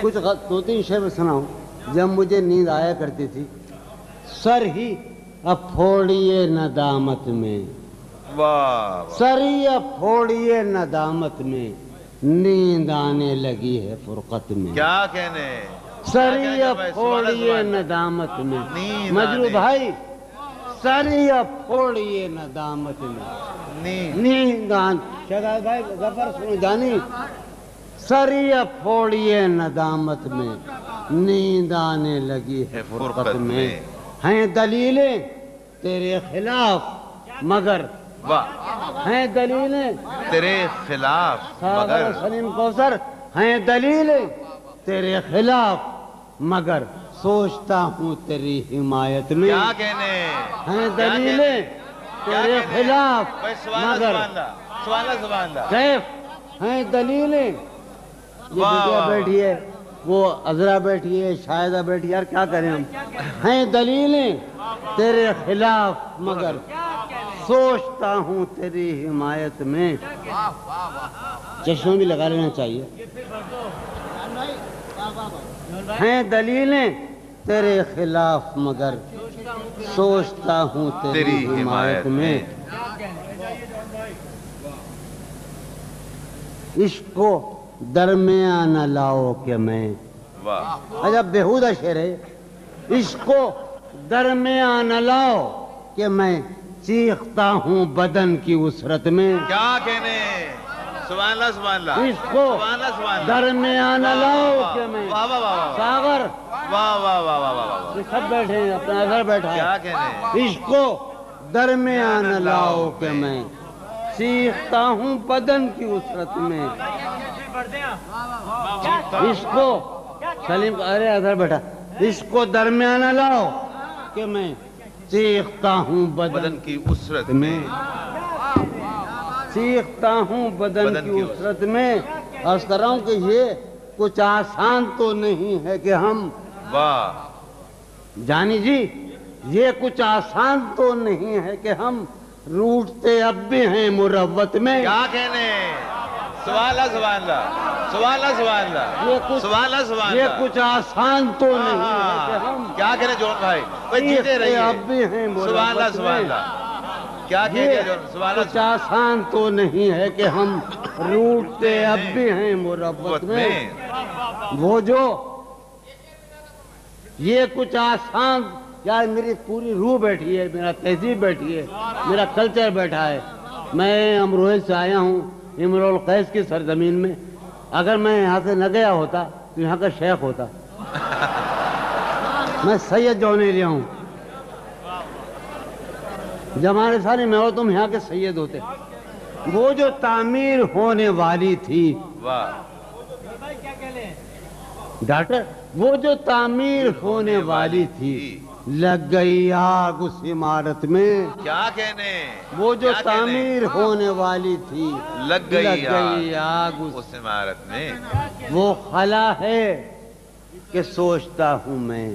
کچھ دو تین شعر سناؤں۔ جب مجھے نیند آیا کرتی تھی سر ہی اب پھوڑیے ندامت میں۔ سر ہی اب پھوڑیے ندامت میں۔ نیند آنے لگی ہے فرقت میں۔ کیا کہنے؟ سر ہی اب پھوڑیے ندامت میں۔ مجرو آنے۔ بھائی سر ہی اب پھوڑیے ندامت میں۔ نیند۔ نیند آن شہزاد بھائی ظفر سنو جانی۔ سری پھوڑیے ندامت میں۔ نیند آنے لگی ہے فرقت میں۔ ہیں دلیلیں تیرے خلاف مگر۔ ہیں دلیلیں۔ تیرے خلاف مگر۔ سلیم کوثر ہیں دلیلیں۔ تیرے خلاف مگر۔ سوچتا ہوں تیری حمایت میں۔ کیا کہنے؟ ہیں دلیلیں۔ تیرے؟ خلاف مگر۔ کیف؟ ہیں دلیلیں یہ واہ، بیٹیا واہ، بیٹھی ہے وہ عذرا بیٹھی ہے شاہدہ بیٹھی ہے یار کیا کریں ہم؟ ہیں دلیلیں؟ تیرے خلاف مگر سوچتا ہوں تیری حمایت میں۔ چشمہ بھی لگا لینا چاہیے۔ ہیں دلیلیں؟ تیرے خلاف مگر سوچتا ہوں تیری حمایت میں۔ عشق کو درمیان لاؤ کہ میں۔ عجب بےحودہ شعر ہے۔ عشق کو درمیان لاؤ کہ میں چیختا ہوں بدن کی اسرت میں۔ کیا کہنے؟ سبحان اللہ سبحان اللہ۔ عشق کو سبحان اللہ سبحان اللہ۔ درمیان لاؤ کہ میں۔ واہ واہ واہ واہ۔ ساگر واہ واہ واہ واہ واہ واہ یہ سب بیٹھے ہیں اپنا اثر بیٹھا کیا ہے کہنے؟ عشق کو درمیان لاؤ کہ میں۔ چیختا ہوں بدن کی اسرت میں۔ عشق کو سلیم ارے ادھر بیٹھا۔ عشق کو درمیان نہ لاؤ کہ میں چیختا ہوں بدن کی اسرت میں۔ چیختا ہوں بدن کی کی اسرت۔ میں۔ عرض کر رہا ہوں کہ یہ کچھ آسان تو نہیں ہے کہ ہم واہ۔ جانی جی یہ کچھ آسان تو نہیں ہے کہ ہم روٹتے اب بھی ہیں مروت میں۔ کیا کہنے؟ اللہ سبحان اللہ اللہ سبحان اللہ یہ کچھ سبحان اللہ یہ کچھ آسان تو نہیں ہے ہاں، کیا کہنے جون بھائی؟ رہیے۔ اب بھی ہیں سبحان اللہ سبحان اللہ کیا کچھ آسان تو نہیں ہے کہ ہم روٹتے اب بھی ہیں مروت میں وہ جو یہ کچھ آسان یار میری پوری روح بیٹھی ہے میرا تہذیب بیٹھی ہے میرا کلچر بیٹھا ہے۔ میں امروہے سے آیا ہوں۔ امر القیس کی سرزمین میں اگر میں یہاں سے نہ گیا ہوتا تو یہاں کا شیخ ہوتا۔ میں سید جونے لیا ہوں۔ جمانے سارے میں اور تم یہاں کے سید ہوتے۔ وہ جو تعمیر ہونے والی تھی۔ واہ۔ ڈاکٹر وہ جو تعمیر ہونے والی تھی لگ گئی آگ اس عمارت میں۔ کیا کہنے؟ وہ جو؟ تعمیر ہونے والی تھی لگ گئی آگ اس اس عمارت میں۔ وہ خلا ہے کہ سوچتا ہوں میں۔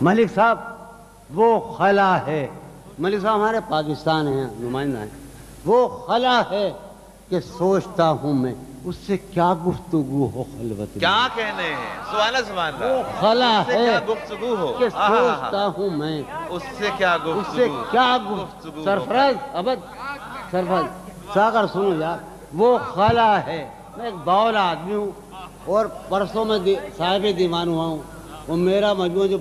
ملک صاحب وہ خلا ہے۔ ملک صاحب ہمارے پاکستان ہیں نمائندہ ہیں۔ وہ خلا ہے کہ سوچتا ہوں میں اس سے کیا گفتگو ہو خلوت میں؟ کیا کہنے وہ اللہ خلا اس ہے گفتگو ہو؟ کہ۔ سوچتا ہوں میں۔ اس سے کیا اس گفتگو؟ سے کیا گفتگو؟ سرفراز ابد سرفراز۔ ساگر سنو یار وہ خلا ہے۔ میں ایک باول آدمی ہوں اور پرسوں میں صاحب دیوان ہوا ہوں۔ وہ میرا مجموعہ جو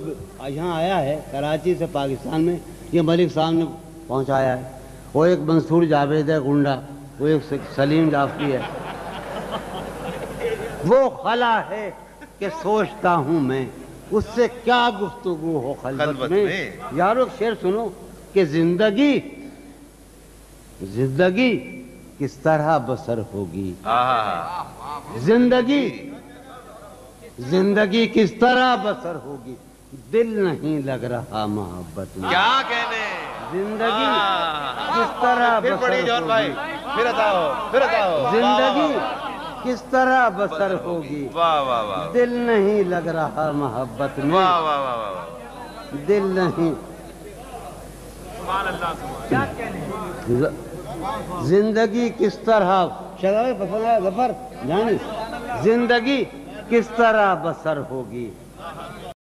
یہاں آیا ہے کراچی سے پاکستان میں یہ ملک صاحب نے پہنچایا ہے۔ وہ ایک منصور جاوید ہے گنڈا۔ وہ ایک سلیم جعفری ہے۔ وہ خلا ہے کہ سوچتا ہوں میں اس سے کیا گفتگو ہو خلوت میں۔ یارو ایک شعر سنو کہ زندگی زندگی کس طرح بسر ہوگی؟ زندگی زندگی کس طرح بسر ہوگی؟ دل نہیں لگ رہا محبت میں۔ کیا کہنے؟ زندگی۔ کس طرح بسر ہوگی؟ پھر اتاؤ پھر اتاؤ۔ واہ، زندگی کس طرح بسر ہوگی؟ واہ واہ واہ دل نہیں لگ رہا محبت میں۔ واہ واہ واہ واہ واہ۔ دل نہیں۔ زندگی کس طرح شہزادے پسند ہے ظفر جانی۔ زندگی کس طرح بسر ہوگی؟